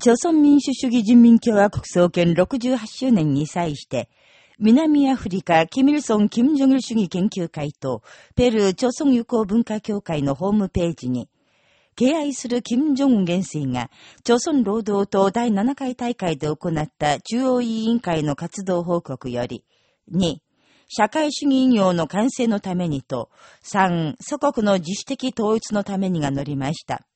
朝鮮民主主義人民共和国創建68周年に際して、南アフリカ、キミルソン・キム・ジョギル主義研究会と、ペルー朝鮮友好文化協会のホームページに、敬愛する金正恩元帥が、朝鮮労働党第7回大会で行った中央委員会の活動報告より、2、社会主義業の完成のためにと、3、祖国の自主的統一のためにが載りました。